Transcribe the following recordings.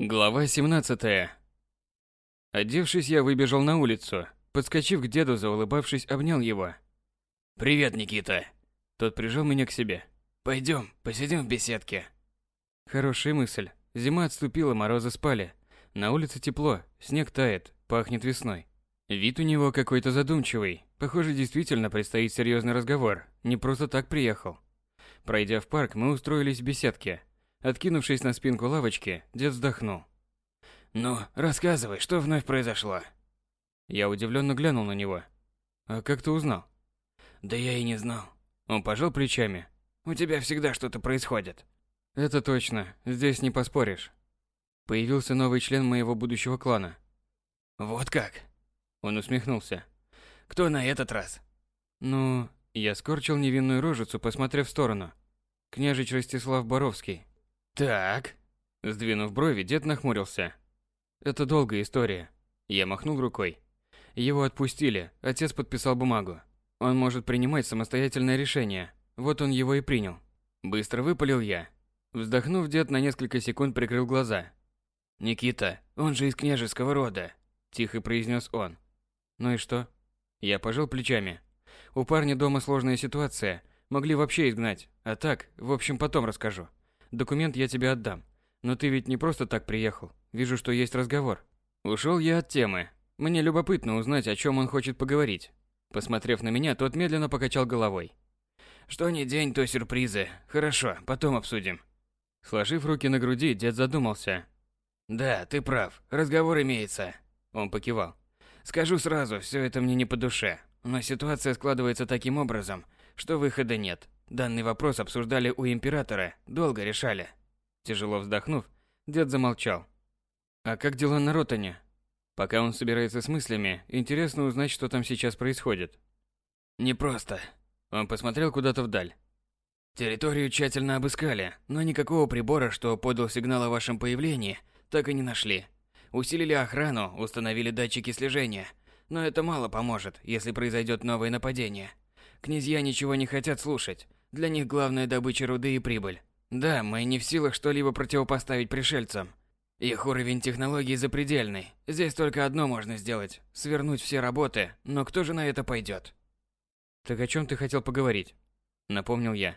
Глава 17. Одевшись, я выбежал на улицу. Подскочив к деду, заулыбавшись, обнял его. «Привет, Никита!» Тот прижал меня к себе. «Пойдем, посидим в беседке». Хорошая мысль. Зима отступила, морозы спали. На улице тепло, снег тает, пахнет весной. Вид у него какой-то задумчивый. Похоже, действительно предстоит серьезный разговор. Не просто так приехал. Пройдя в парк, мы устроились в беседке. Откинувшись на спинку лавочки, дед вздохнул. «Ну, рассказывай, что вновь произошло?» Я удивленно глянул на него. «А как ты узнал?» «Да я и не знал». Он пожал плечами. «У тебя всегда что-то происходит». «Это точно, здесь не поспоришь». Появился новый член моего будущего клана. «Вот как?» Он усмехнулся. «Кто на этот раз?» «Ну...» Я скорчил невинную рожицу, посмотрев в сторону. Княжич Ростислав Боровский. Так. Сдвинув брови, дед нахмурился. Это долгая история. Я махнул рукой. Его отпустили, отец подписал бумагу. Он может принимать самостоятельное решение. Вот он его и принял. Быстро выпалил я. Вздохнув, дед на несколько секунд прикрыл глаза. «Никита, он же из княжеского рода», – тихо произнес он. «Ну и что?» Я пожал плечами. У парня дома сложная ситуация. Могли вообще изгнать. А так, в общем, потом расскажу. Документ я тебе отдам. Но ты ведь не просто так приехал. Вижу, что есть разговор. Ушел я от темы. Мне любопытно узнать, о чем он хочет поговорить. Посмотрев на меня, тот медленно покачал головой. Что ни день, то сюрпризы. Хорошо, потом обсудим. Сложив руки на груди, дед задумался. Да, ты прав. Разговор имеется. Он покивал. Скажу сразу, все это мне не по душе. Но ситуация складывается таким образом, что выхода нет. Данный вопрос обсуждали у императора, долго решали. Тяжело вздохнув, дед замолчал. А как дела на Ротане? Пока он собирается с мыслями, интересно узнать, что там сейчас происходит. Непросто. Он посмотрел куда-то вдаль. Территорию тщательно обыскали, но никакого прибора, что подал сигнал о вашем появлении, так и не нашли. Усилили охрану, установили датчики слежения, но это мало поможет, если произойдет новое нападение. Князья ничего не хотят слушать. Для них главная добыча руды и прибыль. Да, мы не в силах что-либо противопоставить пришельцам. Их уровень технологий запредельный. Здесь только одно можно сделать – свернуть все работы, но кто же на это пойдет? Так о чем ты хотел поговорить? Напомнил я.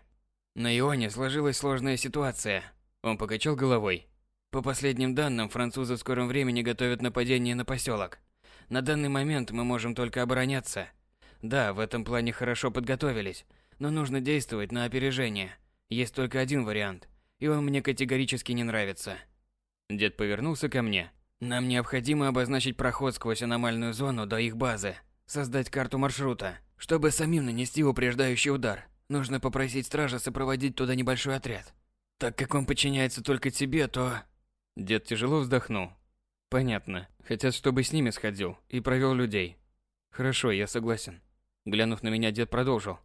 На Ионе сложилась сложная ситуация. Он покачал головой. По последним данным, французы в скором времени готовят нападение на поселок. На данный момент мы можем только обороняться – да, в этом плане хорошо подготовились, но нужно действовать на опережение. Есть только один вариант, и он мне категорически не нравится. Дед повернулся ко мне. Нам необходимо обозначить проход сквозь аномальную зону до их базы, создать карту маршрута. Чтобы самим нанести упреждающий удар, нужно попросить стража сопроводить туда небольшой отряд. Так как он подчиняется только тебе, то... Дед тяжело вздохнул. Понятно. Хотят, чтобы с ними сходил и провел людей. Хорошо, я согласен. Глянув на меня, дед продолжил.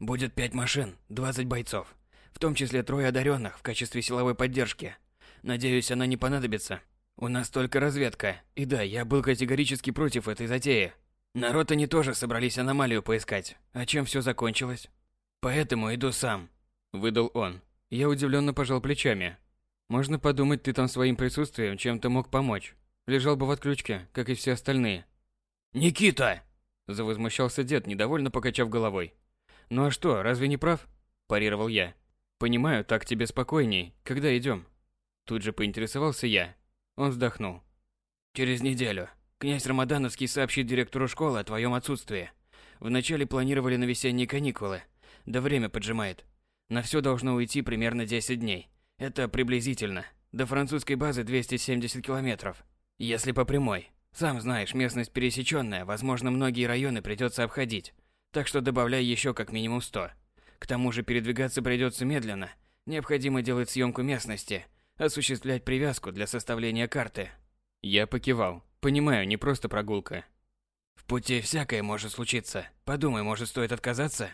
«Будет пять машин, двадцать бойцов, в том числе трое одаренных в качестве силовой поддержки. Надеюсь, она не понадобится. У нас только разведка. И да, я был категорически против этой затеи. Народ они тоже собрались аномалию поискать. А чем все закончилось? Поэтому иду сам», – выдал он. Я удивленно пожал плечами. «Можно подумать, ты там своим присутствием чем-то мог помочь. Лежал бы в отключке, как и все остальные». «Никита!» Завозмущался дед, недовольно покачав головой. «Ну а что, разве не прав?» – парировал я. «Понимаю, так тебе спокойней. Когда идем?» Тут же поинтересовался я. Он вздохнул. «Через неделю. Князь Рамадановский сообщит директору школы о твоем отсутствии. Вначале планировали на весенние каникулы. Да время поджимает. На все должно уйти примерно 10 дней. Это приблизительно. До французской базы 270 километров. Если по прямой. Сам знаешь, местность пересеченная, возможно, многие районы придется обходить, так что добавляй еще как минимум 100. К тому же передвигаться придется медленно. Необходимо делать съемку местности, осуществлять привязку для составления карты. Я покивал. Понимаю, не просто прогулка. В пути всякое может случиться. Подумай, может, стоит отказаться?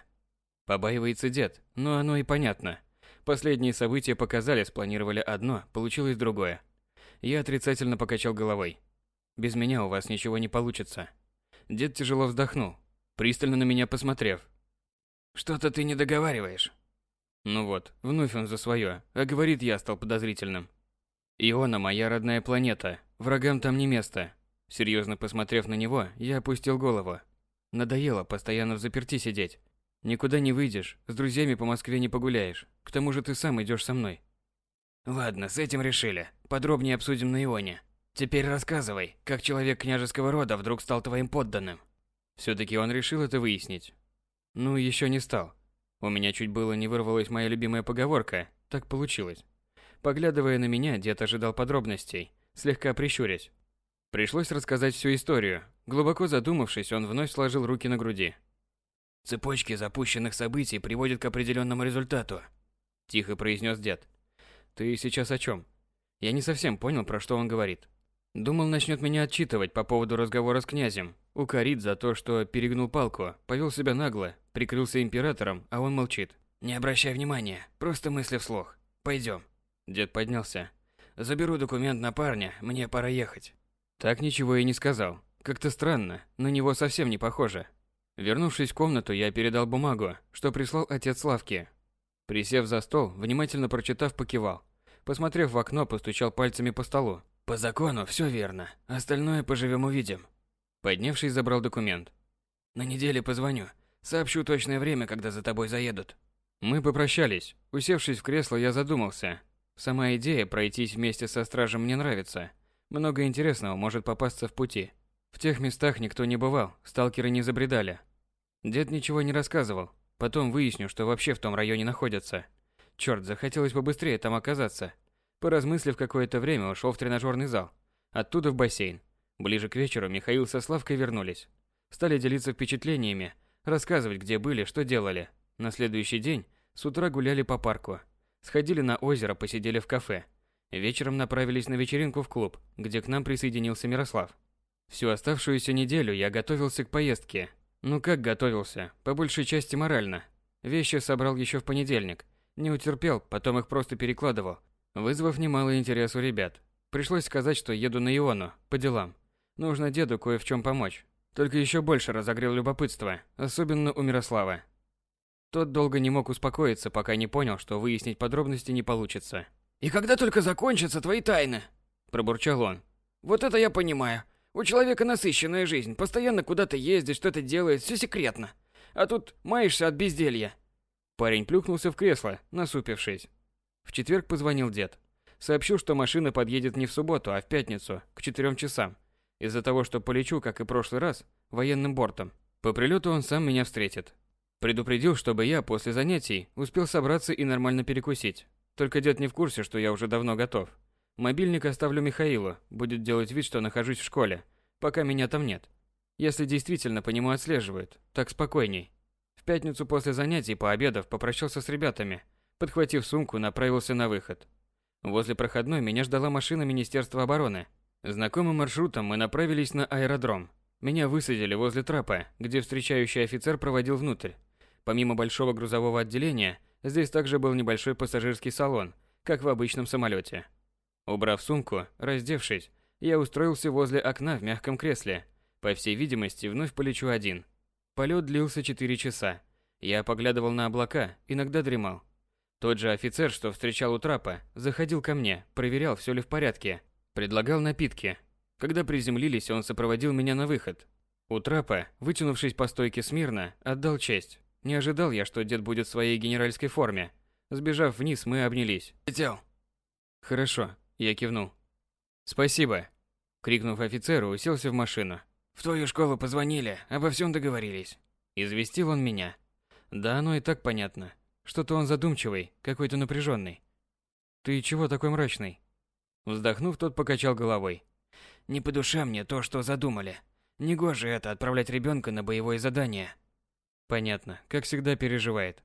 Побаивается дед, но оно и понятно. Последние события показали, спланировали одно, получилось другое. Я отрицательно покачал головой. Без меня у вас ничего не получится. Дед тяжело вздохнул, пристально на меня посмотрев. Что-то ты не договариваешь. Ну вот, вновь он за свое, а говорит я стал подозрительным. Иона моя родная планета, врагам там не место. Серьезно посмотрев на него, я опустил голову. Надоело постоянно в заперти сидеть. Никуда не выйдешь, с друзьями по Москве не погуляешь. К тому же ты сам идешь со мной. Ладно, с этим решили. Подробнее обсудим на Ионе. Теперь рассказывай, как человек княжеского рода вдруг стал твоим подданным. все таки он решил это выяснить. Ну, еще не стал. У меня чуть было не вырвалась моя любимая поговорка. Так получилось. Поглядывая на меня, дед ожидал подробностей, слегка прищурясь. Пришлось рассказать всю историю. Глубоко задумавшись, он вновь сложил руки на груди. Цепочки запущенных событий приводят к определенному результату, тихо произнес дед. Ты сейчас о чем? Я не совсем понял, про что он говорит. Думал, начнет меня отчитывать по поводу разговора с князем, укорит за то, что перегнул палку, повел себя нагло, прикрылся императором, а он молчит. Не обращай внимания, просто мысли вслух. Пойдем. Дед поднялся. Заберу документ на парня, мне пора ехать. Так ничего и не сказал. Как-то странно, на него совсем не похоже. Вернувшись в комнату, я передал бумагу, что прислал отец Славки. Присев за стол, внимательно прочитав, покивал. Посмотрев в окно, постучал пальцами по столу. По закону все верно. Остальное поживем увидим. Поднявшись, забрал документ. На неделе позвоню. Сообщу точное время, когда за тобой заедут. Мы попрощались. Усевшись в кресло, я задумался. Сама идея пройтись вместе со стражем мне нравится. Много интересного может попасться в пути. В тех местах никто не бывал, сталкеры не забредали. Дед ничего не рассказывал. Потом выясню, что вообще в том районе находятся. Черт, захотелось побыстрее там оказаться. Поразмыслив какое-то время, ушел в тренажерный зал. Оттуда в бассейн. Ближе к вечеру Михаил со Славкой вернулись. Стали делиться впечатлениями, рассказывать, где были, что делали. На следующий день с утра гуляли по парку. Сходили на озеро, посидели в кафе. Вечером направились на вечеринку в клуб, где к нам присоединился Мирослав. Всю оставшуюся неделю я готовился к поездке. Ну как готовился? По большей части морально. Вещи собрал еще в понедельник. Не утерпел, потом их просто перекладывал, вызвав немалый интерес у ребят. Пришлось сказать, что еду на Иону, по делам. Нужно деду кое в чем помочь. Только еще больше разогрел любопытство, особенно у Мирослава. Тот долго не мог успокоиться, пока не понял, что выяснить подробности не получится. «И когда только закончатся твои тайны?» – пробурчал он. «Вот это я понимаю. У человека насыщенная жизнь, постоянно куда-то ездит, что-то делает, все секретно. А тут маешься от безделья. Парень плюхнулся в кресло, насупившись. В четверг позвонил дед. Сообщил, что машина подъедет не в субботу, а в пятницу, к четырем часам. Из-за того, что полечу, как и прошлый раз, военным бортом. По прилету он сам меня встретит. Предупредил, чтобы я после занятий успел собраться и нормально перекусить. Только дед не в курсе, что я уже давно готов. Мобильник оставлю Михаилу, будет делать вид, что нахожусь в школе, пока меня там нет. Если действительно по нему отслеживают, так спокойней. В пятницу после занятий пообедав попрощался с ребятами, подхватив сумку, направился на выход. Возле проходной меня ждала машина Министерства обороны. Знакомым маршрутом мы направились на аэродром. Меня высадили возле трапа, где встречающий офицер проводил внутрь. Помимо большого грузового отделения, здесь также был небольшой пассажирский салон, как в обычном самолете. Убрав сумку, раздевшись, я устроился возле окна в мягком кресле. По всей видимости, вновь полечу один. Полет длился 4 часа. Я поглядывал на облака, иногда дремал. Тот же офицер, что встречал у трапа, заходил ко мне, проверял, все ли в порядке, предлагал напитки. Когда приземлились, он сопроводил меня на выход. У трапа, вытянувшись по стойке смирно, отдал честь. Не ожидал я, что дед будет в своей генеральской форме. Сбежав вниз, мы обнялись. «Летел». «Хорошо», я кивнул. «Спасибо!» Крикнув офицеру, уселся в машину. «В твою школу позвонили, обо всем договорились». Известил он меня. Да, оно и так понятно. Что-то он задумчивый, какой-то напряженный. «Ты чего такой мрачный?» Вздохнув, тот покачал головой. «Не по душе мне то, что задумали. Негоже это отправлять ребенка на боевое задание». Понятно, как всегда переживает.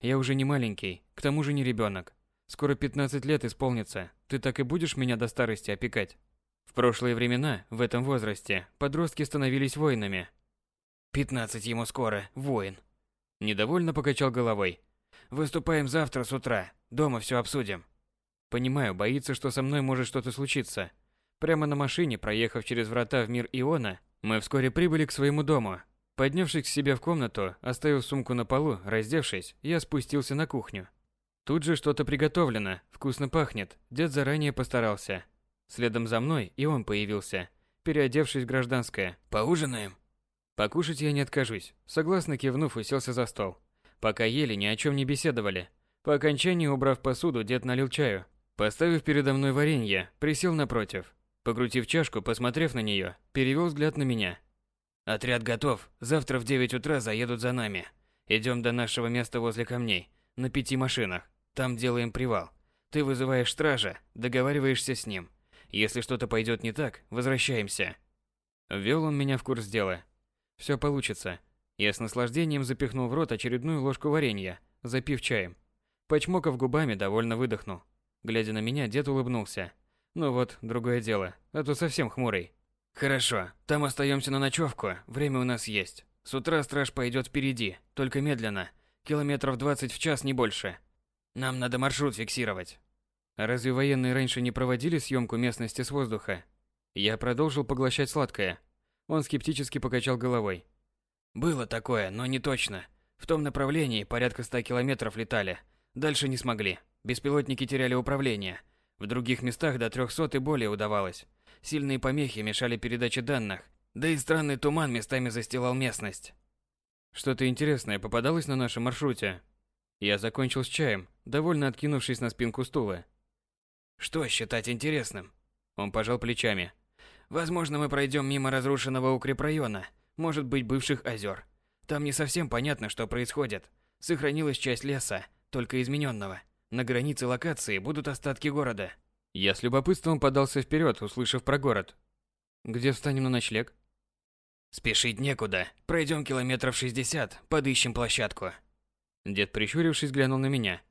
Я уже не маленький, к тому же не ребенок. Скоро 15 лет исполнится. Ты так и будешь меня до старости опекать? В прошлые времена, в этом возрасте, подростки становились воинами. 15 ему скоро, воин. Недовольно покачал головой. Выступаем завтра с утра. Дома все обсудим. Понимаю, боится, что со мной может что-то случиться. Прямо на машине, проехав через врата в мир Иона, мы вскоре прибыли к своему дому. Поднявшись к себе в комнату, оставив сумку на полу, раздевшись, я спустился на кухню. Тут же что-то приготовлено, вкусно пахнет, дед заранее постарался. Следом за мной и он появился, переодевшись в гражданское. «Поужинаем?» Покушать я не откажусь, согласно кивнув, уселся за стол. Пока ели, ни о чем не беседовали. По окончании, убрав посуду, дед налил чаю. Поставив передо мной варенье, присел напротив. Покрутив чашку, посмотрев на нее, перевел взгляд на меня. «Отряд готов. Завтра в 9 утра заедут за нами. Идем до нашего места возле камней, на пяти машинах. Там делаем привал. Ты вызываешь стража, договариваешься с ним. Если что-то пойдет не так, возвращаемся». Ввел он меня в курс дела. Все получится. Я с наслаждением запихнул в рот очередную ложку варенья, запив чаем. Почмокав губами, довольно выдохнул. Глядя на меня, дед улыбнулся. Ну вот, другое дело, а то совсем хмурый. Хорошо, там остаемся на ночевку, время у нас есть. С утра страж пойдет впереди, только медленно. Километров 20 в час, не больше. Нам надо маршрут фиксировать. А разве военные раньше не проводили съемку местности с воздуха? Я продолжил поглощать сладкое. Он скептически покачал головой. Было такое, но не точно. В том направлении порядка 100 километров летали. Дальше не смогли. Беспилотники теряли управление. В других местах до 300 и более удавалось. Сильные помехи мешали передаче данных, да и странный туман местами застилал местность. Что-то интересное попадалось на нашем маршруте. Я закончил с чаем, довольно откинувшись на спинку стула. Что считать интересным? Он пожал плечами. Возможно, мы пройдем мимо разрушенного укрепрайона, может быть, бывших озер. Там не совсем понятно, что происходит. Сохранилась часть леса, только измененного. На границе локации будут остатки города. Я с любопытством подался вперед, услышав про город. Где встанем на ночлег? Спешить некуда. Пройдем километров 60, подыщем площадку. Дед, прищурившись, глянул на меня.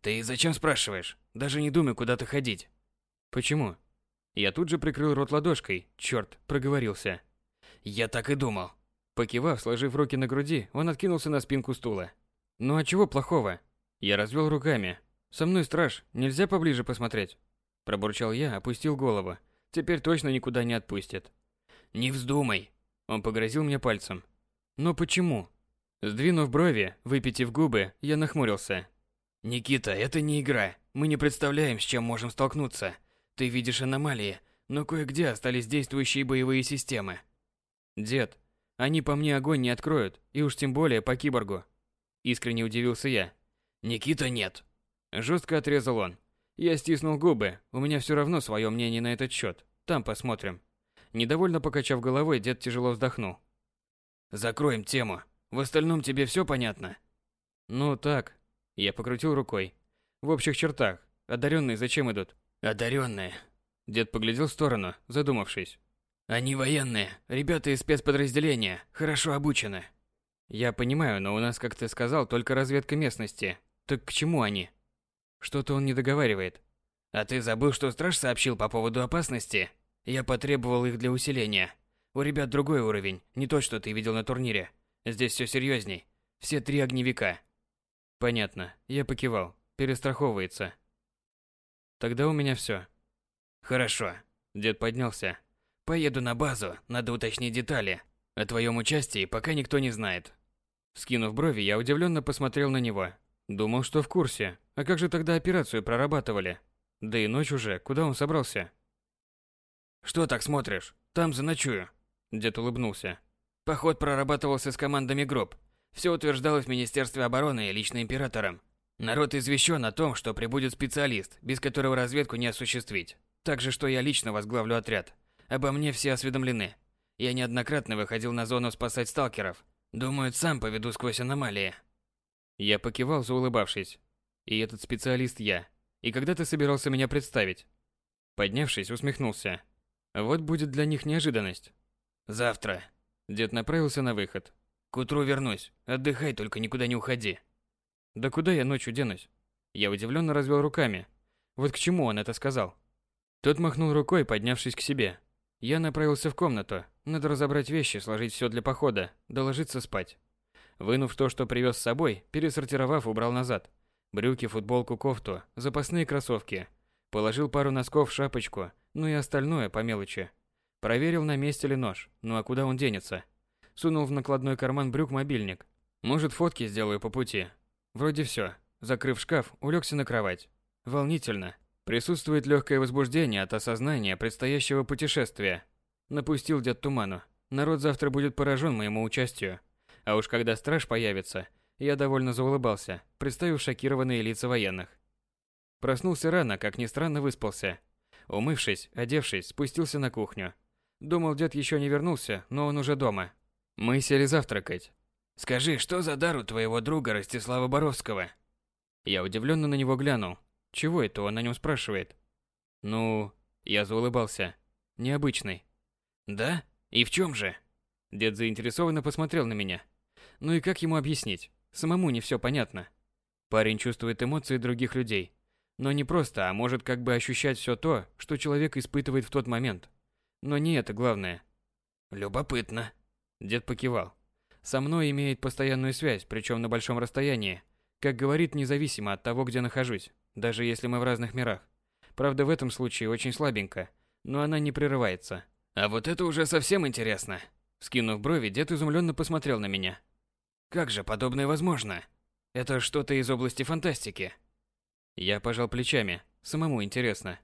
Ты зачем спрашиваешь? Даже не думай куда-то ходить. Почему? Я тут же прикрыл рот ладошкой. Черт, проговорился. Я так и думал. Покивав, сложив руки на груди, он откинулся на спинку стула. Ну а чего плохого? Я развел руками, «Со мной страж, нельзя поближе посмотреть?» Пробурчал я, опустил голову. Теперь точно никуда не отпустит. «Не вздумай!» Он погрозил мне пальцем. «Но почему?» Сдвинув брови, выпитив губы, я нахмурился. «Никита, это не игра. Мы не представляем, с чем можем столкнуться. Ты видишь аномалии, но кое-где остались действующие боевые системы». «Дед, они по мне огонь не откроют, и уж тем более по киборгу». Искренне удивился я. «Никита, нет. Жестко отрезал он. Я стиснул губы. У меня все равно свое мнение на этот счет. Там посмотрим. Недовольно покачав головой, дед тяжело вздохнул. Закроем тему. В остальном тебе все понятно? Ну так. Я покрутил рукой. В общих чертах. Одаренные зачем идут? Одаренные. Дед поглядел в сторону, задумавшись. Они военные, ребята из спецподразделения, хорошо обучены. Я понимаю, но у нас, как ты сказал, только разведка местности. Так к чему они? Что-то он не договаривает. А ты забыл, что страж сообщил по поводу опасности? Я потребовал их для усиления. У ребят другой уровень, не тот, что ты видел на турнире. Здесь все серьезней. Все три огневика. Понятно. Я покивал. Перестраховывается. Тогда у меня все. Хорошо. Дед поднялся. Поеду на базу, надо уточнить детали. О твоем участии пока никто не знает. Скинув брови, я удивленно посмотрел на него. Думал, что в курсе. А как же тогда операцию прорабатывали? Да и ночь уже, куда он собрался? Что так смотришь? Там заночую. Дед улыбнулся. Поход прорабатывался с командами групп. Все утверждалось в Министерстве обороны и лично императором. Народ извещен о том, что прибудет специалист, без которого разведку не осуществить. Также, что я лично возглавлю отряд. Обо мне все осведомлены. Я неоднократно выходил на зону спасать сталкеров. Думаю, сам поведу сквозь аномалии. Я покивал, заулыбавшись. И этот специалист я. И когда ты собирался меня представить? Поднявшись, усмехнулся. Вот будет для них неожиданность. Завтра. Дед направился на выход. К утру вернусь. Отдыхай, только никуда не уходи. Да куда я ночью денусь? Я удивленно развел руками. Вот к чему он это сказал? Тот махнул рукой, поднявшись к себе. Я направился в комнату. Надо разобрать вещи, сложить все для похода, доложиться спать. Вынув то, что привез с собой, пересортировав, убрал назад. Брюки, футболку, кофту, запасные кроссовки. Положил пару носков, шапочку, ну и остальное по мелочи. Проверил, на месте ли нож, ну а куда он денется. Сунул в накладной карман брюк мобильник. Может, фотки сделаю по пути. Вроде все. закрыв шкаф, улегся на кровать. Волнительно. Присутствует легкое возбуждение от осознания предстоящего путешествия. Напустил дед туману. Народ завтра будет поражен моему участию. А уж когда страж появится, я довольно заулыбался, представив шокированные лица военных. Проснулся рано, как ни странно выспался. Умывшись, одевшись, спустился на кухню. Думал, дед еще не вернулся, но он уже дома. Мы сели завтракать. «Скажи, что за дар у твоего друга Ростислава Боровского?» Я удивленно на него глянул. Чего это он на нем спрашивает? Ну, я заулыбался. Необычный. «Да? И в чем же?» Дед заинтересованно посмотрел на меня. Ну и как ему объяснить? Самому не все понятно. Парень чувствует эмоции других людей. Но не просто, а может как бы ощущать все то, что человек испытывает в тот момент. Но не это главное. Любопытно. Дед покивал. Со мной имеет постоянную связь, причем на большом расстоянии. Как говорит, независимо от того, где нахожусь, даже если мы в разных мирах. Правда, в этом случае очень слабенько, но она не прерывается. А вот это уже совсем интересно. Скинув брови, дед изумленно посмотрел на меня. Как же подобное возможно? Это что-то из области фантастики. Я пожал плечами. Самому интересно.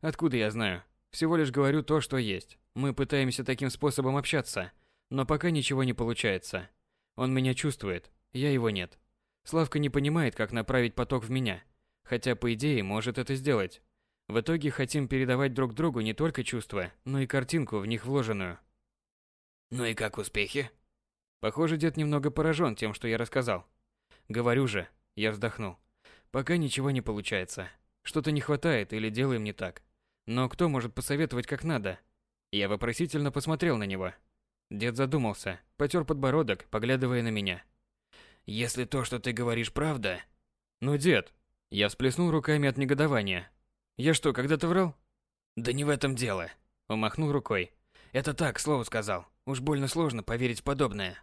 Откуда я знаю? Всего лишь говорю то, что есть. Мы пытаемся таким способом общаться, но пока ничего не получается. Он меня чувствует, я его нет. Славка не понимает, как направить поток в меня, хотя по идее может это сделать. В итоге хотим передавать друг другу не только чувства, но и картинку в них вложенную. Ну и как успехи? Похоже, дед немного поражен тем, что я рассказал. Говорю же, я вздохнул. Пока ничего не получается. Что-то не хватает или делаем не так. Но кто может посоветовать как надо? Я вопросительно посмотрел на него. Дед задумался, потер подбородок, поглядывая на меня. Если то, что ты говоришь, правда... Ну, дед... Я всплеснул руками от негодования. Я что, когда-то врал? Да не в этом дело. Он махнул рукой. Это так, слово сказал. Уж больно сложно поверить в подобное.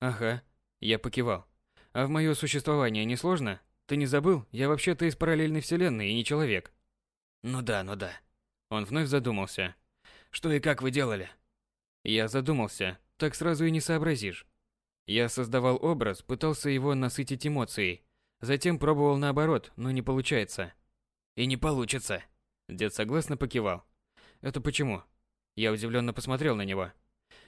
Ага. Я покивал. А в мое существование не сложно? Ты не забыл? Я вообще-то из параллельной вселенной и не человек. Ну да, ну да. Он вновь задумался. Что и как вы делали? Я задумался. Так сразу и не сообразишь. Я создавал образ, пытался его насытить эмоцией. Затем пробовал наоборот, но не получается. И не получится. Дед согласно покивал. Это почему? Я удивленно посмотрел на него.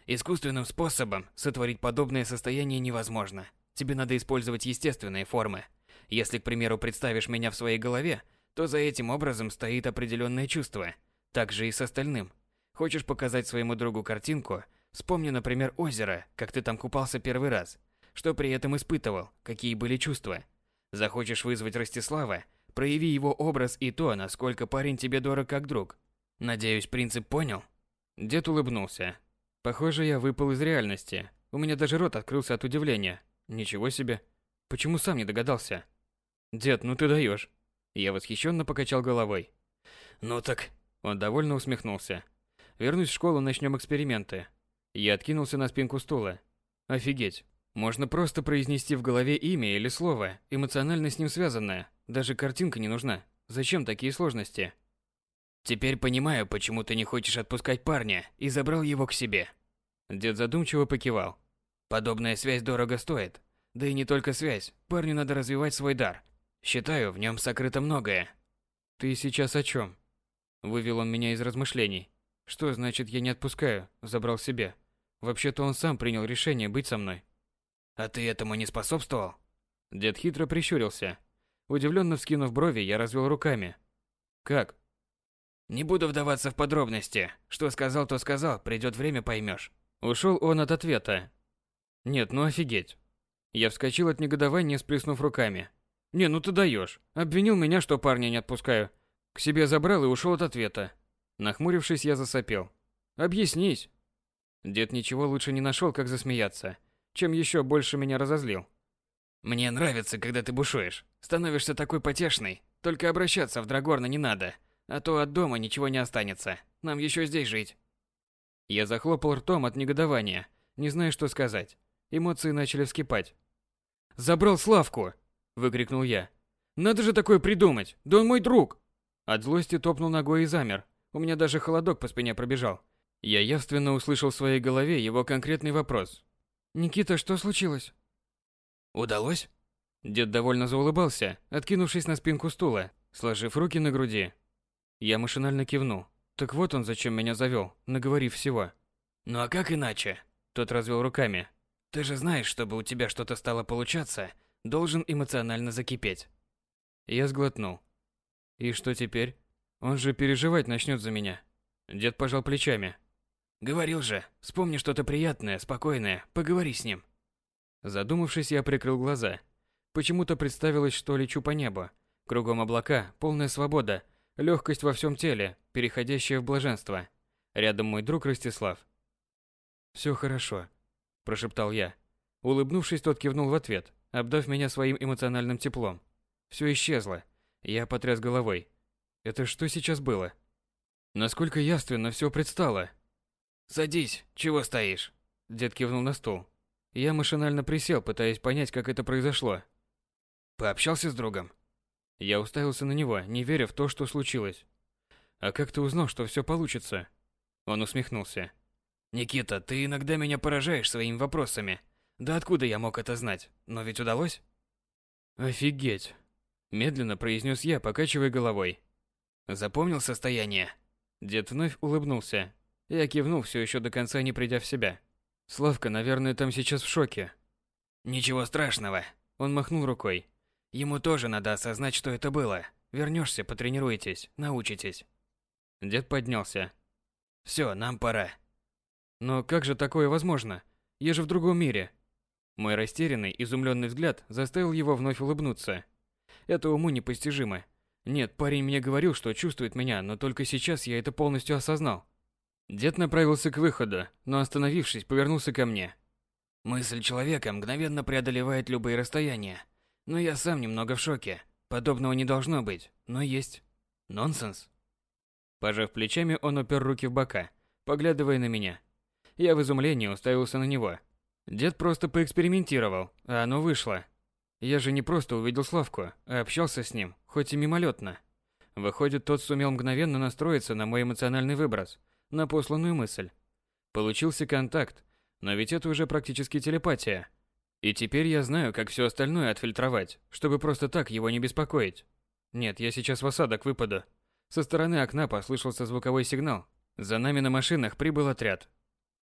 Искусственным способом сотворить подобное состояние невозможно. Тебе надо использовать естественные формы. Если, к примеру, представишь меня в своей голове, то за этим образом стоит определенное чувство. Так же и с остальным. Хочешь показать своему другу картинку? Вспомни, например, озеро, как ты там купался первый раз. Что при этом испытывал, какие были чувства. Захочешь вызвать Ростислава? Прояви его образ и то, насколько парень тебе дорог как друг. Надеюсь, принцип понял? Дед улыбнулся. Похоже, я выпал из реальности. У меня даже рот открылся от удивления. Ничего себе. Почему сам не догадался? Дед, ну ты даешь. Я восхищенно покачал головой. Ну так... Он довольно усмехнулся. Вернусь в школу, начнем эксперименты. Я откинулся на спинку стула. Офигеть. Можно просто произнести в голове имя или слово, эмоционально с ним связанное. Даже картинка не нужна. Зачем такие сложности? Теперь понимаю, почему ты не хочешь отпускать парня и забрал его к себе. Дед задумчиво покивал. Подобная связь дорого стоит. Да и не только связь. Парню надо развивать свой дар. Считаю, в нем сокрыто многое. Ты сейчас о чем? Вывел он меня из размышлений. Что значит я не отпускаю, забрал себе? Вообще-то он сам принял решение быть со мной. А ты этому не способствовал? Дед хитро прищурился. Удивленно вскинув брови, я развел руками. Как? Не буду вдаваться в подробности. Что сказал, то сказал, придет время поймешь. Ушел он от ответа. Нет, ну офигеть. Я вскочил от негодования, сплеснув руками. Не, ну ты даешь. Обвинил меня, что парня не отпускаю. К себе забрал и ушел от ответа. Нахмурившись, я засопел. Объяснись. Дед ничего лучше не нашел, как засмеяться, чем еще больше меня разозлил. Мне нравится, когда ты бушуешь. Становишься такой потешный. Только обращаться в Драгорна не надо, а то от дома ничего не останется. Нам еще здесь жить. Я захлопал ртом от негодования, не зная, что сказать. Эмоции начали вскипать. «Забрал Славку!» – выкрикнул я. «Надо же такое придумать! Да он мой друг!» От злости топнул ногой и замер. У меня даже холодок по спине пробежал. Я явственно услышал в своей голове его конкретный вопрос. «Никита, что случилось?» «Удалось?» Дед довольно заулыбался, откинувшись на спинку стула, сложив руки на груди. Я машинально кивнул. Так вот он зачем меня завел, наговорив всего. Ну а как иначе? Тот развел руками. Ты же знаешь, чтобы у тебя что-то стало получаться, должен эмоционально закипеть. Я сглотнул. И что теперь? Он же переживать начнет за меня. Дед пожал плечами. Говорил же, вспомни что-то приятное, спокойное, поговори с ним. Задумавшись, я прикрыл глаза. Почему-то представилось, что лечу по небу. Кругом облака, полная свобода, легкость во всем теле, переходящая в блаженство. Рядом мой друг Ростислав. Все хорошо, прошептал я. Улыбнувшись, тот кивнул в ответ, обдав меня своим эмоциональным теплом. Все исчезло. Я потряс головой. Это что сейчас было? Насколько явственно все предстало. Садись, чего стоишь? Дед кивнул на стул. Я машинально присел, пытаясь понять, как это произошло. Пообщался с другом? Я уставился на него, не веря в то, что случилось. А как ты узнал, что все получится? Он усмехнулся. Никита, ты иногда меня поражаешь своими вопросами. Да откуда я мог это знать? Но ведь удалось? Офигеть. Медленно произнес я, покачивая головой. Запомнил состояние? Дед вновь улыбнулся. Я кивнул, все еще до конца не придя в себя. Славка, наверное, там сейчас в шоке. Ничего страшного. Он махнул рукой. Ему тоже надо осознать, что это было. Вернешься, потренируетесь, научитесь. Дед поднялся. Все, нам пора. Но как же такое возможно? Я же в другом мире. Мой растерянный, изумленный взгляд заставил его вновь улыбнуться. Это уму непостижимо. Нет, парень мне говорил, что чувствует меня, но только сейчас я это полностью осознал. Дед направился к выходу, но остановившись, повернулся ко мне. Мысль человека мгновенно преодолевает любые расстояния. Но я сам немного в шоке. Подобного не должно быть, но есть. Нонсенс. Пожав плечами, он упер руки в бока, поглядывая на меня. Я в изумлении уставился на него. Дед просто поэкспериментировал, а оно вышло. Я же не просто увидел Славку, а общался с ним, хоть и мимолетно. Выходит, тот сумел мгновенно настроиться на мой эмоциональный выброс, на посланную мысль. Получился контакт, но ведь это уже практически телепатия. И теперь я знаю, как все остальное отфильтровать, чтобы просто так его не беспокоить. Нет, я сейчас в осадок выпаду. Со стороны окна послышался звуковой сигнал. За нами на машинах прибыл отряд.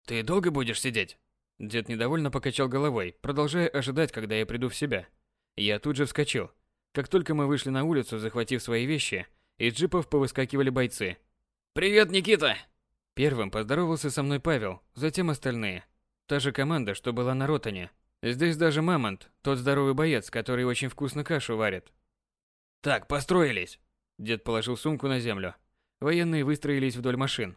«Ты долго будешь сидеть?» Дед недовольно покачал головой, продолжая ожидать, когда я приду в себя. Я тут же вскочил. Как только мы вышли на улицу, захватив свои вещи, из джипов повыскакивали бойцы. «Привет, Никита!» Первым поздоровался со мной Павел, затем остальные. Та же команда, что была на Ротане, Здесь даже Мамонт, тот здоровый боец, который очень вкусно кашу варит. Так, построились. Дед положил сумку на землю. Военные выстроились вдоль машин.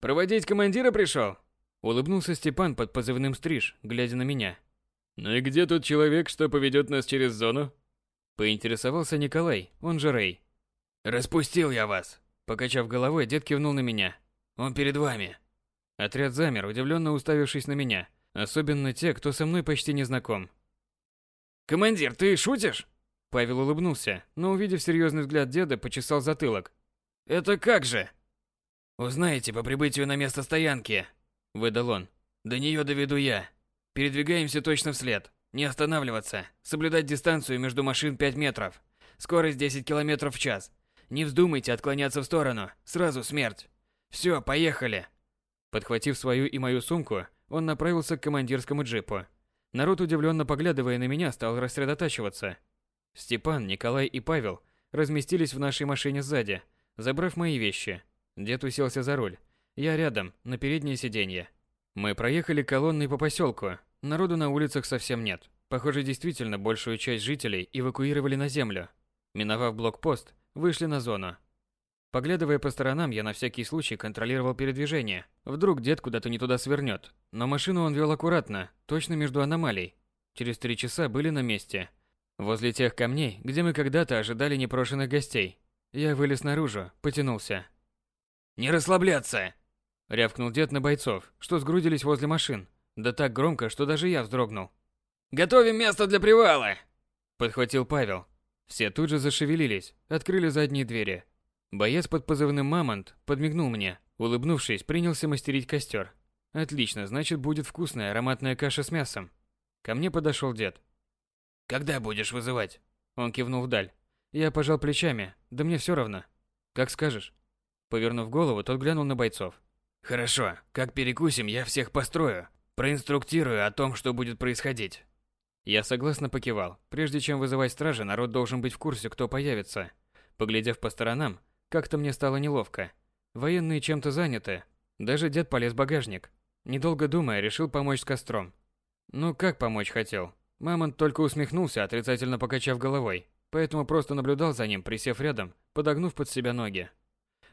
Проводить командира пришел? Улыбнулся Степан под позывным стриж, глядя на меня. Ну и где тот человек, что поведет нас через зону? Поинтересовался Николай, он же Рэй. Распустил я вас. Покачав головой, дед кивнул на меня. Он перед вами. Отряд замер, удивленно уставившись на меня. Особенно те, кто со мной почти не знаком. «Командир, ты шутишь?» Павел улыбнулся, но, увидев серьезный взгляд деда, почесал затылок. «Это как же?» «Узнаете по прибытию на место стоянки», — выдал он. «До нее доведу я. Передвигаемся точно вслед. Не останавливаться. Соблюдать дистанцию между машин 5 метров. Скорость 10 километров в час. Не вздумайте отклоняться в сторону. Сразу смерть. Все, поехали». Подхватив свою и мою сумку, он направился к командирскому джипу. Народ, удивленно поглядывая на меня, стал рассредотачиваться. Степан, Николай и Павел разместились в нашей машине сзади, забрав мои вещи. Дед уселся за руль. Я рядом, на переднее сиденье. Мы проехали колонной по поселку. Народу на улицах совсем нет. Похоже, действительно большую часть жителей эвакуировали на землю. Миновав блокпост, вышли на зону. Поглядывая по сторонам, я на всякий случай контролировал передвижение. Вдруг дед куда-то не туда свернет. Но машину он вел аккуратно, точно между аномалий. Через три часа были на месте. Возле тех камней, где мы когда-то ожидали непрошенных гостей. Я вылез наружу, потянулся. «Не расслабляться!» Рявкнул дед на бойцов, что сгрудились возле машин. Да так громко, что даже я вздрогнул. «Готовим место для привала!» Подхватил Павел. Все тут же зашевелились, открыли задние двери. Боец под позывным «Мамонт» подмигнул мне, улыбнувшись, принялся мастерить костер. Отлично, значит будет вкусная ароматная каша с мясом. Ко мне подошел дед. Когда будешь вызывать? Он кивнул вдаль. Я пожал плечами. Да мне все равно. Как скажешь. Повернув голову, тот глянул на бойцов. Хорошо. Как перекусим, я всех построю. Проинструктирую о том, что будет происходить. Я согласно покивал. Прежде чем вызывать стража, народ должен быть в курсе, кто появится. Поглядев по сторонам, как-то мне стало неловко. Военные чем-то заняты. Даже дед полез в багажник. Недолго думая, решил помочь с костром. Ну, как помочь хотел? Мамонт только усмехнулся, отрицательно покачав головой, поэтому просто наблюдал за ним, присев рядом, подогнув под себя ноги.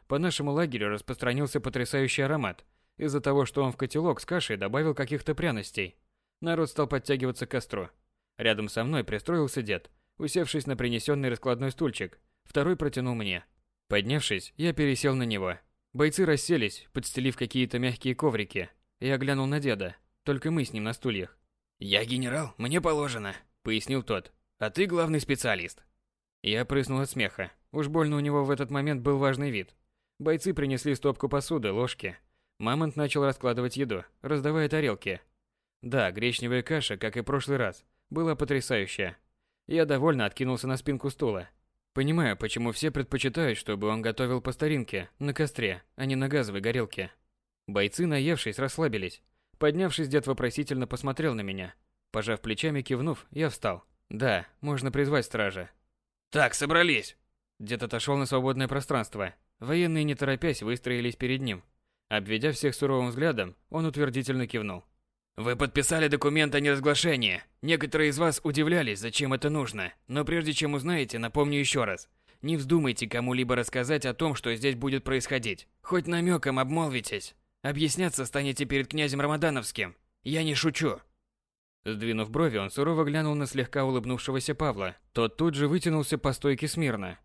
По нашему лагерю распространился потрясающий аромат. Из-за того, что он в котелок с кашей добавил каких-то пряностей. Народ стал подтягиваться к костру. Рядом со мной пристроился дед, усевшись на принесенный раскладной стульчик. Второй протянул мне. Поднявшись, я пересел на него. Бойцы расселись, подстелив какие-то мягкие коврики. Я глянул на деда, только мы с ним на стульях. «Я генерал, мне положено», — пояснил тот. «А ты главный специалист». Я прыснул от смеха. Уж больно у него в этот момент был важный вид. Бойцы принесли стопку посуды, ложки. Мамонт начал раскладывать еду, раздавая тарелки. Да, гречневая каша, как и прошлый раз, была потрясающая. Я довольно откинулся на спинку стула. Понимаю, почему все предпочитают, чтобы он готовил по старинке, на костре, а не на газовой горелке. Бойцы, наевшись, расслабились. Поднявшись, дед вопросительно посмотрел на меня. Пожав плечами, кивнув, я встал. Да, можно призвать стража. Так, собрались. Дед отошел на свободное пространство. Военные, не торопясь, выстроились перед ним. Обведя всех суровым взглядом, он утвердительно кивнул. Вы подписали документ о неразглашении. Некоторые из вас удивлялись, зачем это нужно. Но прежде чем узнаете, напомню еще раз. Не вздумайте кому-либо рассказать о том, что здесь будет происходить. Хоть намеком обмолвитесь. Объясняться станете перед князем Рамадановским. Я не шучу. Сдвинув брови, он сурово глянул на слегка улыбнувшегося Павла. Тот тут же вытянулся по стойке смирно.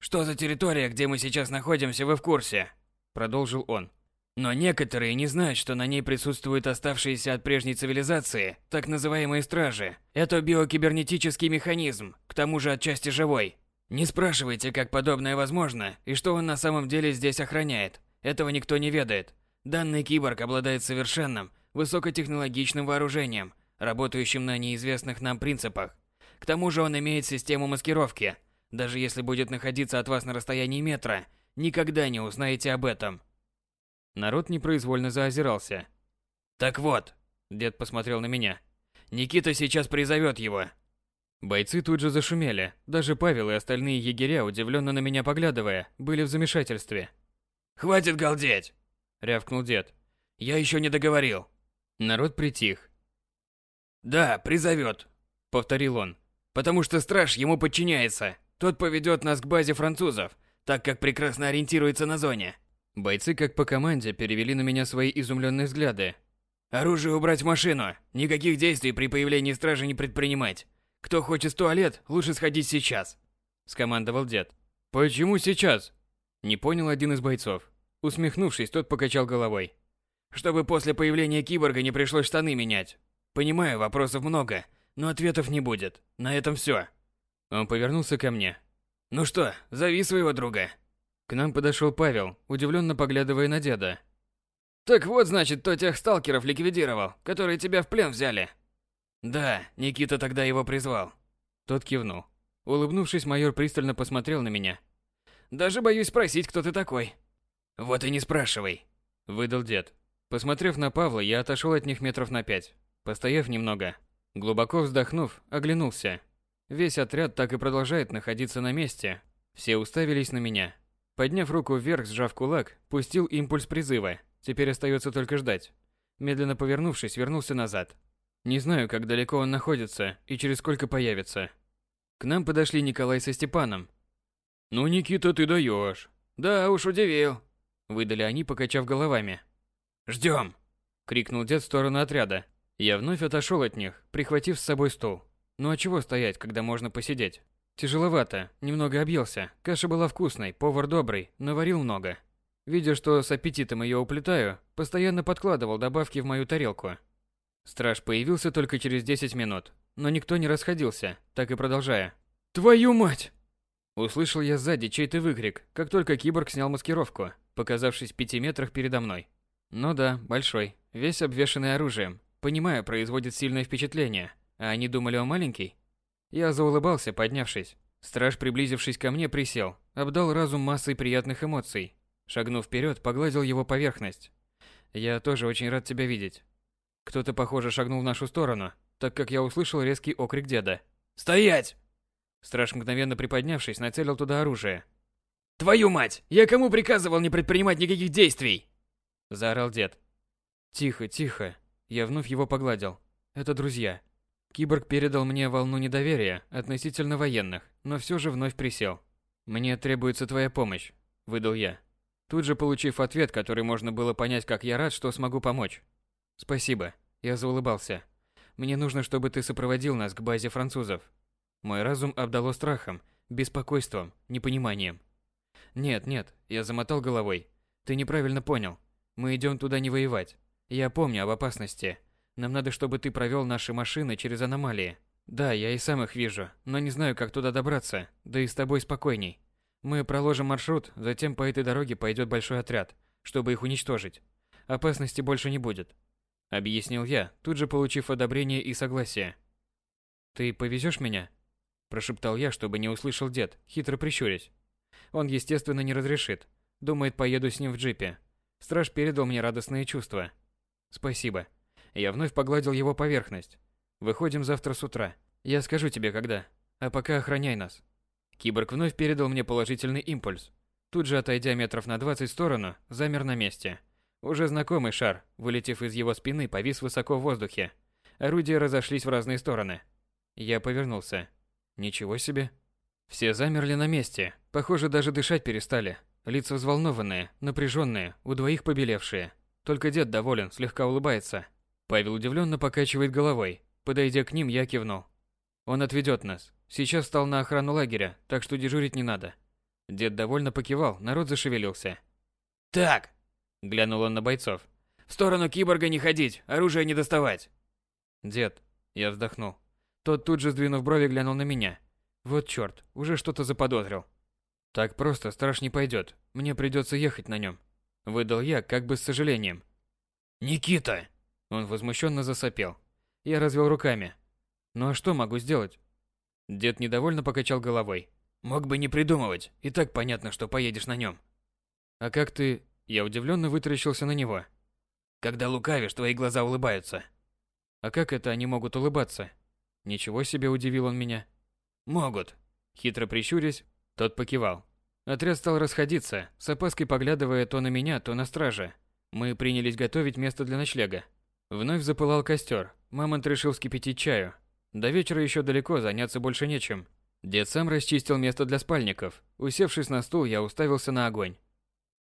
«Что за территория, где мы сейчас находимся, вы в курсе?» Продолжил он. «Но некоторые не знают, что на ней присутствуют оставшиеся от прежней цивилизации, так называемые стражи. Это биокибернетический механизм, к тому же отчасти живой. Не спрашивайте, как подобное возможно, и что он на самом деле здесь охраняет. Этого никто не ведает. Данный киборг обладает совершенным, высокотехнологичным вооружением, работающим на неизвестных нам принципах. К тому же он имеет систему маскировки. Даже если будет находиться от вас на расстоянии метра, никогда не узнаете об этом. Народ непроизвольно заозирался. Так вот, дед посмотрел на меня. Никита сейчас призовет его. Бойцы тут же зашумели. Даже Павел и остальные егеря, удивленно на меня поглядывая, были в замешательстве. «Хватит галдеть!» рявкнул дед. Я еще не договорил. Народ притих. Да, призовет, повторил он. Потому что страж ему подчиняется. Тот поведет нас к базе французов, так как прекрасно ориентируется на зоне. Бойцы, как по команде, перевели на меня свои изумленные взгляды. Оружие убрать в машину. Никаких действий при появлении стражи не предпринимать. Кто хочет в туалет, лучше сходить сейчас, скомандовал дед. Почему сейчас? Не понял один из бойцов. Усмехнувшись, тот покачал головой. Чтобы после появления киборга не пришлось штаны менять. Понимаю, вопросов много, но ответов не будет. На этом все. Он повернулся ко мне. Ну что, зови своего друга. К нам подошел Павел, удивленно поглядывая на деда. Так вот, значит, кто тех сталкеров ликвидировал, которые тебя в плен взяли. Да, Никита тогда его призвал. Тот кивнул. Улыбнувшись, майор пристально посмотрел на меня. Даже боюсь спросить, кто ты такой. Вот и не спрашивай, выдал дед. Посмотрев на Павла, я отошел от них метров на пять. Постояв немного, глубоко вздохнув, оглянулся. Весь отряд так и продолжает находиться на месте. Все уставились на меня. Подняв руку вверх, сжав кулак, пустил импульс призыва. Теперь остается только ждать. Медленно повернувшись, вернулся назад. Не знаю, как далеко он находится и через сколько появится. К нам подошли Николай со Степаном. «Ну, Никита, ты даешь. «Да уж, удивил. Выдали они, покачав головами. «Ждем!» — крикнул дед в сторону отряда. Я вновь отошел от них, прихватив с собой стул. Ну а чего стоять, когда можно посидеть? Тяжеловато, немного объелся. Каша была вкусной, повар добрый, наварил много. Видя, что с аппетитом ее уплетаю, постоянно подкладывал добавки в мою тарелку. Страж появился только через 10 минут, но никто не расходился, так и продолжая. «Твою мать!» Услышал я сзади чей-то выкрик, как только киборг снял маскировку показавшись в пяти метрах передо мной. Ну да, большой, весь обвешанный оружием. Понимаю, производит сильное впечатление. А они думали о маленький? Я заулыбался, поднявшись. Страж, приблизившись ко мне, присел, обдал разум массой приятных эмоций. Шагнув вперед, погладил его поверхность. Я тоже очень рад тебя видеть. Кто-то, похоже, шагнул в нашу сторону, так как я услышал резкий окрик деда. «Стоять!» Страж, мгновенно приподнявшись, нацелил туда оружие. «Твою мать! Я кому приказывал не предпринимать никаких действий?» Заорал дед. Тихо, тихо. Я вновь его погладил. Это друзья. Киборг передал мне волну недоверия относительно военных, но все же вновь присел. «Мне требуется твоя помощь», – выдал я. Тут же получив ответ, который можно было понять, как я рад, что смогу помочь. «Спасибо», – я заулыбался. «Мне нужно, чтобы ты сопроводил нас к базе французов». Мой разум обдало страхом, беспокойством, непониманием. «Нет, нет», – я замотал головой. «Ты неправильно понял. Мы идем туда не воевать. Я помню об опасности. Нам надо, чтобы ты провел наши машины через аномалии. Да, я и сам их вижу, но не знаю, как туда добраться. Да и с тобой спокойней. Мы проложим маршрут, затем по этой дороге пойдет большой отряд, чтобы их уничтожить. Опасности больше не будет. Объяснил я, тут же получив одобрение и согласие. Ты повезешь меня? Прошептал я, чтобы не услышал дед, хитро прищурясь. Он, естественно, не разрешит. Думает, поеду с ним в джипе. Страж передал мне радостные чувства. Спасибо. Я вновь погладил его поверхность. Выходим завтра с утра. Я скажу тебе когда. А пока охраняй нас. Киборг вновь передал мне положительный импульс. Тут же, отойдя метров на 20 в сторону, замер на месте. Уже знакомый шар, вылетев из его спины, повис высоко в воздухе. Орудия разошлись в разные стороны. Я повернулся. Ничего себе. Все замерли на месте. Похоже, даже дышать перестали. Лица взволнованные, напряженные, у двоих побелевшие. Только дед доволен, слегка улыбается. Павел удивленно покачивает головой. Подойдя к ним, я кивнул. Он отведет нас. Сейчас стал на охрану лагеря, так что дежурить не надо. Дед довольно покивал, народ зашевелился. «Так!» – глянул он на бойцов. «В сторону киборга не ходить, оружие не доставать!» «Дед!» – я вздохнул. Тот тут же, сдвинув брови, глянул на меня. Вот черт, уже что-то заподозрил. Так просто страж не пойдет. Мне придется ехать на нем. Выдал я, как бы с сожалением. «Никита!» Он возмущенно засопел. Я развел руками. Ну а что могу сделать? Дед недовольно покачал головой. Мог бы не придумывать, и так понятно, что поедешь на нем. А как ты... Я удивленно вытаращился на него. Когда лукавишь, твои глаза улыбаются. А как это они могут улыбаться? Ничего себе удивил он меня. Могут. Хитро прищурясь, тот покивал. Отряд стал расходиться, с опаской поглядывая то на меня, то на стража. Мы принялись готовить место для ночлега. Вновь запылал костер. Мамонт решил вскипятить чаю. До вечера еще далеко, заняться больше нечем. Дед сам расчистил место для спальников. Усевшись на стул, я уставился на огонь.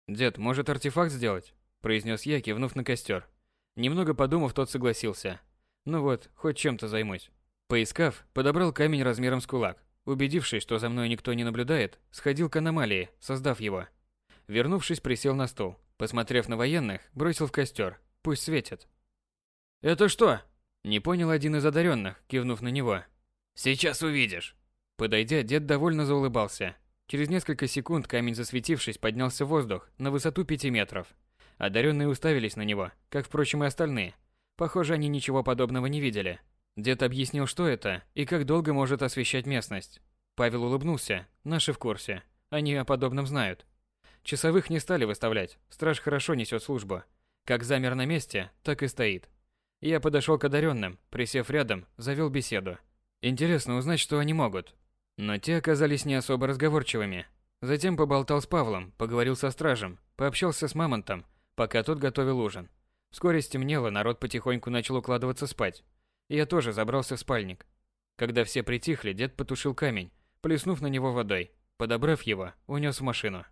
«Дед, может артефакт сделать?» – произнес я, кивнув на костер. Немного подумав, тот согласился. «Ну вот, хоть чем-то займусь». Поискав, подобрал камень размером с кулак. Убедившись, что за мной никто не наблюдает, сходил к аномалии, создав его. Вернувшись, присел на стул. Посмотрев на военных, бросил в костер. Пусть светит. «Это что?» Не понял один из одаренных, кивнув на него. «Сейчас увидишь». Подойдя, дед довольно заулыбался. Через несколько секунд камень, засветившись, поднялся в воздух на высоту пяти метров. Одаренные уставились на него, как, впрочем, и остальные. Похоже, они ничего подобного не видели. Дед объяснил, что это и как долго может освещать местность. Павел улыбнулся. Наши в курсе. Они о подобном знают. Часовых не стали выставлять. Страж хорошо несет службу. Как замер на месте, так и стоит. Я подошел к одаренным, присев рядом, завел беседу. Интересно узнать, что они могут. Но те оказались не особо разговорчивыми. Затем поболтал с Павлом, поговорил со стражем, пообщался с Мамонтом, пока тот готовил ужин. Вскоре стемнело, народ потихоньку начал укладываться спать. Я тоже забрался в спальник. Когда все притихли, дед потушил камень, плеснув на него водой. Подобрав его, унес в машину.